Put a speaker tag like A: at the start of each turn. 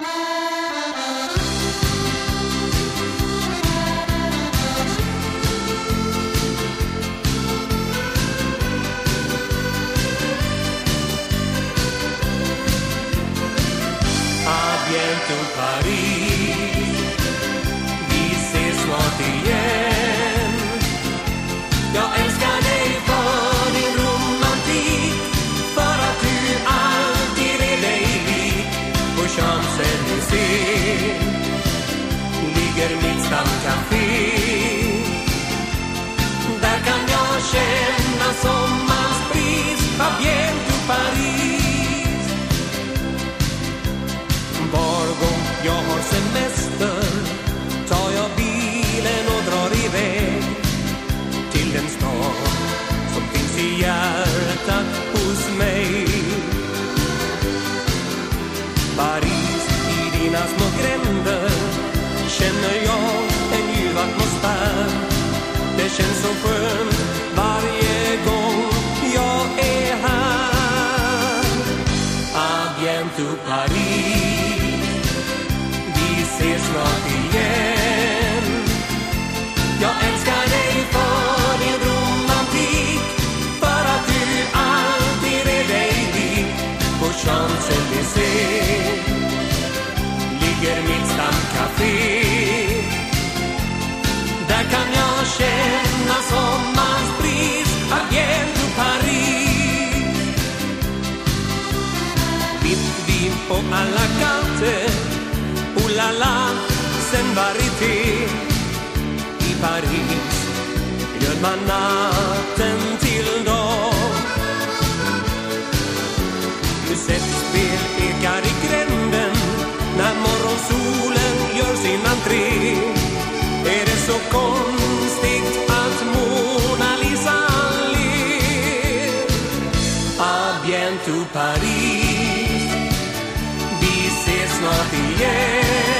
A: Adjento Paris Vi ses hos mig. Paris, i dina små gränder känner jag en ljuv atmosfär. Det känns så skönt varje gång jag är här. Adjento Paris vi ses snart igen Champs-Élysées Ligger mitt stamcafé Där kan jag känna sommarns bris. Adjento Paris. Vitt vin på alla kanter Oh la la, sen varieté I Paris gör man natten till dag Musettspel ekar i gränden När morgonsolen gör sin entré. Är det så konstigt att Mona Lisa ler? A bientôt Paris. Vi ses snart igen.